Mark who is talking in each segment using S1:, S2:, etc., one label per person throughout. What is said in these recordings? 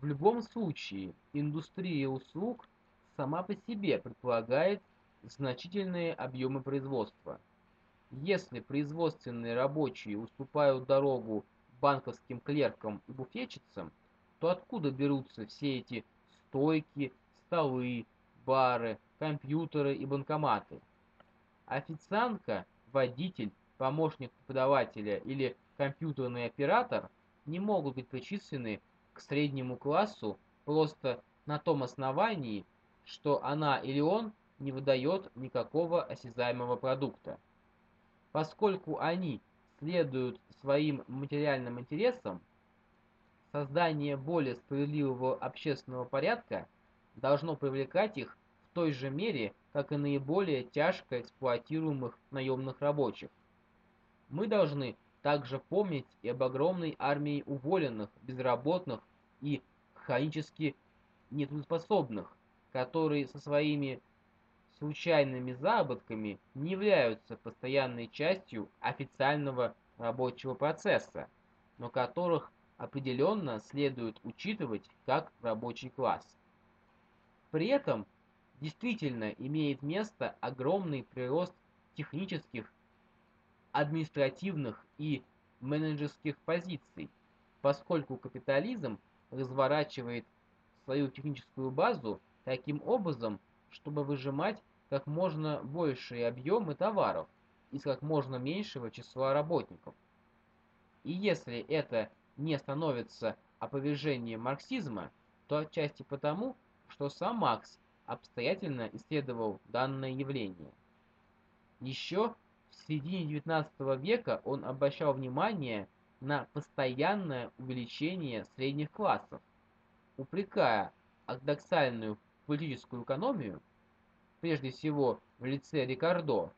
S1: В любом случае, индустрия услуг сама по себе предполагает значительные объемы производства. Если производственные рабочие уступают дорогу банковским клеркам и буфетчицам, то откуда берутся все эти стойки, столы, бары, компьютеры и банкоматы? Официантка, водитель, помощник преподавателя или компьютерный оператор не могут быть причислены к среднему классу просто на том основании, что она или он не выдает никакого осязаемого продукта. Поскольку они следуют своим материальным интересам, создание более справедливого общественного порядка должно привлекать их в той же мере, как и наиболее тяжко эксплуатируемых наемных рабочих. Мы должны также помнить и об огромной армии уволенных, безработных и хронически нетрудоспособных, которые со своими случайными заработками не являются постоянной частью официального рабочего процесса, но которых определенно следует учитывать как рабочий класс. При этом действительно имеет место огромный прирост технических, административных и менеджерских позиций, поскольку капитализм разворачивает свою техническую базу таким образом, чтобы выжимать как можно большие объемы товаров из как можно меньшего числа работников. И если это не становится опровержением марксизма, то отчасти потому, что сам Макс обстоятельно исследовал данное явление. Еще в середине XIX века он обращал внимание на постоянное увеличение средних классов, упрекая ортодоксальную политическую экономию прежде всего в лице Рикардо,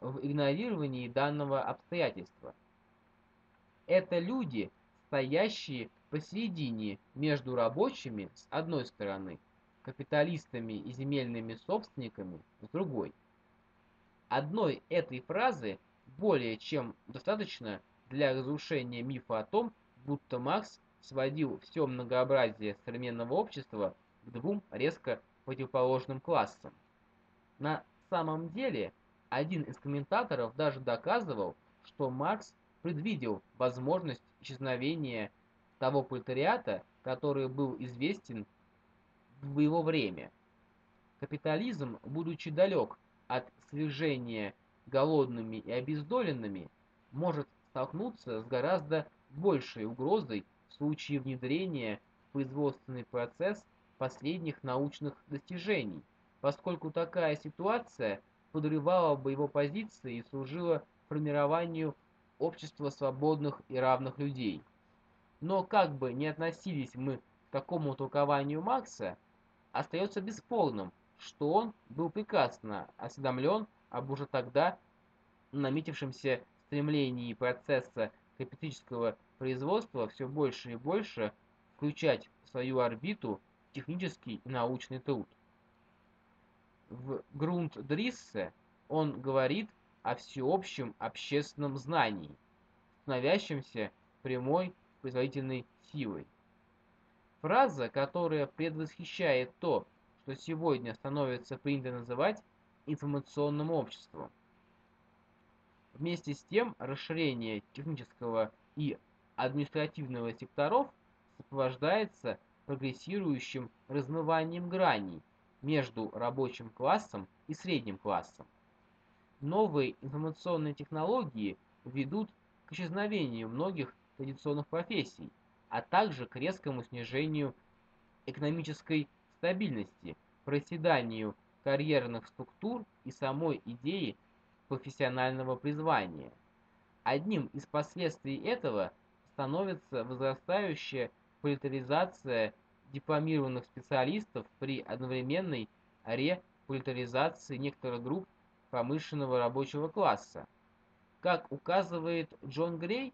S1: в игнорировании данного обстоятельства. Это люди, стоящие посередине между рабочими с одной стороны, капиталистами и земельными собственниками с другой. Одной этой фразы более чем достаточно для разрушения мифа о том, будто Маркс сводил все многообразие современного общества к двум резко противоположным классам. На самом деле, один из комментаторов даже доказывал, что Маркс предвидел возможность исчезновения того пролетариата, который был известен в его время. Капитализм, будучи далек от свержения голодными и обездоленными, может столкнуться с гораздо большей угрозой в случае внедрения в производственный процесс последних научных достижений – поскольку такая ситуация подрывала бы его позиции и служила формированию общества свободных и равных людей. Но как бы ни относились мы к такому толкованию Маркса, остается бесспорным, что он был прекрасно осведомлен об уже тогда наметившемся стремлении процесса капиталистического производства все больше и больше включать в свою орбиту технический и научный труд. В Грунт-Дриссе он говорит о всеобщем общественном знании, становящемся прямой производительной силой. Фраза, которая предвосхищает то, что сегодня становится принято называть информационным обществом. Вместе с тем, расширение технического и административного секторов сопровождается прогрессирующим размыванием граней между рабочим классом и средним классом. Новые информационные технологии ведут к исчезновению многих традиционных профессий, а также к резкому снижению экономической стабильности, проседанию карьерных структур и самой идеи профессионального призвания. Одним из последствий этого становится возрастающая политаризация дипломированных специалистов при одновременной реполитаризации некоторых групп промышленного рабочего класса. Как указывает Джон Грей,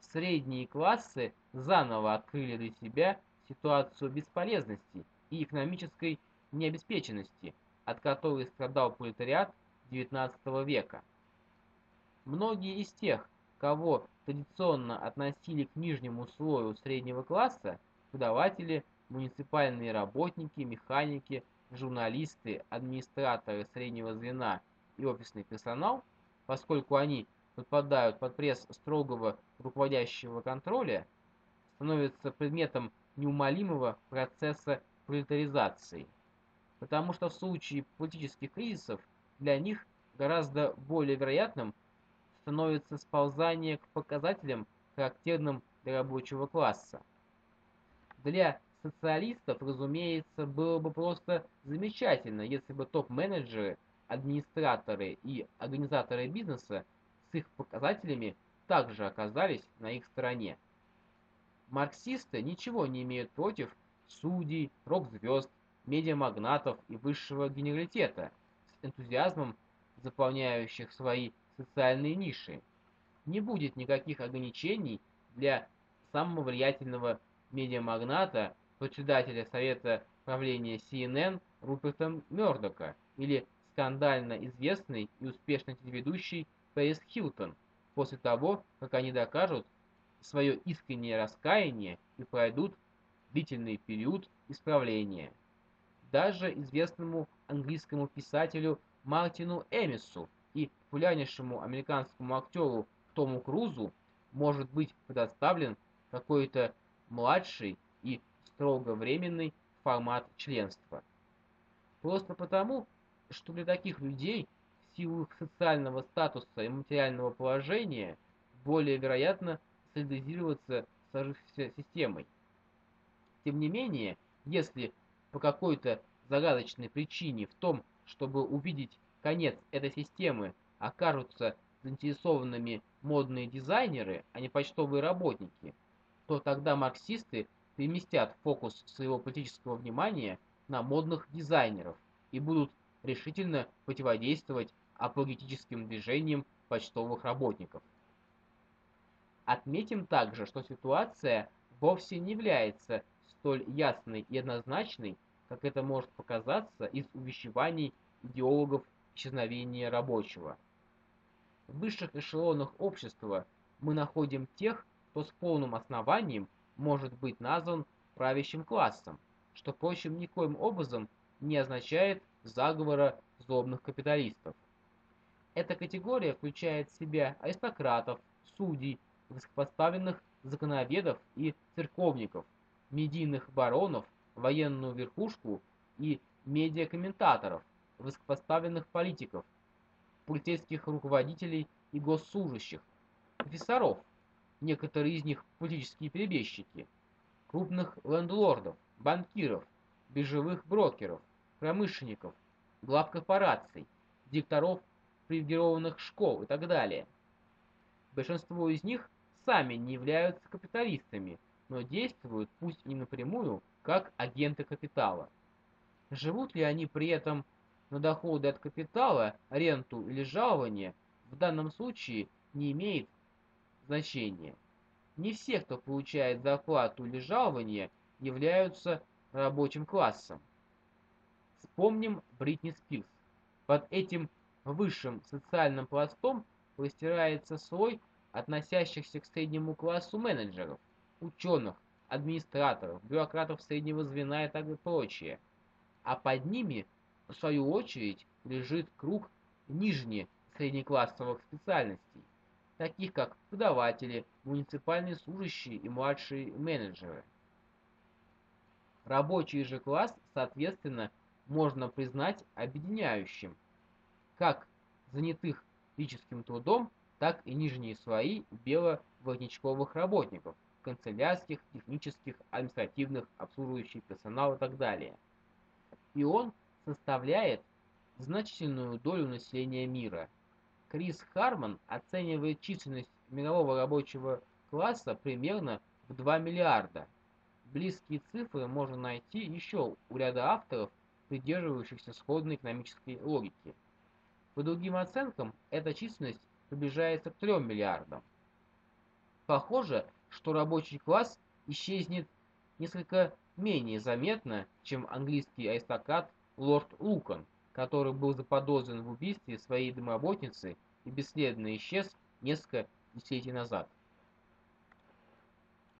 S1: средние классы заново открыли для себя ситуацию бесполезности и экономической необеспеченности, от которой страдал пролетариат XIX века. Многие из тех, кого традиционно относили к нижнему слою среднего класса, преподаватели, муниципальные работники, механики, журналисты, администраторы среднего звена и офисный персонал, поскольку они подпадают под пресс строгого руководящего контроля, становятся предметом неумолимого процесса пролетаризации. Потому что в случае политических кризисов для них гораздо более вероятным становится сползание к показателям, характерным для рабочего класса. Для социалистов, разумеется, было бы просто замечательно, если бы топ-менеджеры, администраторы и организаторы бизнеса с их показателями также оказались на их стороне. Марксисты ничего не имеют против судей, рок-звезд, медиамагнатов и высшего генералитета, энтузиазмом заполняющих свои социальные ниши. Не будет никаких ограничений для самого влиятельного медиамагната, председателя совета правления CNN Руперта Мёрдока или скандально известный и успешный телеведущий Пэрис Хилтон, после того, как они докажут свое искреннее раскаяние и пройдут длительный период исправления. Даже известному английскому писателю Мартину Эмису и популярнейшему американскому актеру Тому Крузу может быть предоставлен какой-то младший и строго временный формат членства. Просто потому, что для таких людей в силу их социального статуса и материального положения более вероятно солидаризироваться с сложившейся системой. Тем не менее, если по какой-то загадочной причине в том, чтобы увидеть конец этой системы, окажутся заинтересованными модные дизайнеры, а не почтовые работники, то тогда марксисты переместят фокус своего политического внимания на модных дизайнеров и будут решительно противодействовать апологетическим движениям почтовых работников. Отметим также, что ситуация вовсе не является столь ясной и однозначной, как это может показаться из увещеваний идеологов исчезновения рабочего. В высших эшелонах общества мы находим тех, кто с полным основанием может быть назван правящим классом, что, впрочем, никоим образом не означает заговора злобных капиталистов. Эта категория включает в себя аристократов, судей, высокопоставленных законоведов и церковников, медийных баронов, военную верхушку и медиакомментаторов, высокопоставленных политиков, полицейских руководителей и госслужащих, профессоров, некоторые из них политические перебежчики, крупных лендлордов, банкиров, биржевых брокеров, промышленников, глав корпораций, директоров привилегированных школ и так далее. Большинство из них сами не являются капиталистами, но действуют, пусть и напрямую, как агенты капитала. Живут ли они при этом на доходы от капитала, ренту или жалование, в данном случае не имеет значения. Не все, кто получает зарплату или жалование, являются рабочим классом. Вспомним Бритни Спирс. Под этим высшим социальным пластом простирается слой относящихся к среднему классу менеджеров, ученых, администраторов, бюрократов среднего звена и так далее прочее. А под ними, в свою очередь, лежит круг нижне среднеклассовых специальностей, таких как преподаватели, муниципальные служащие и младшие менеджеры. Рабочий же класс, соответственно, можно признать объединяющим как занятых физическим трудом, так и нижние слои беловоротничковых работников, канцелярских, технических, административных, обслуживающий персонал и так далее. И он составляет значительную долю населения мира. Крис Харман оценивает численность мирового рабочего класса примерно в 2 миллиарда. Близкие цифры можно найти еще у ряда авторов, придерживающихся сходной экономической логики. По другим оценкам, эта численность приближается к 3 миллиардам. Похоже, что рабочий класс исчезнет несколько менее заметно, чем английский аристократ лорд Лукон, который был заподозрен в убийстве своей домработницы и бесследно исчез несколько десятилетий назад.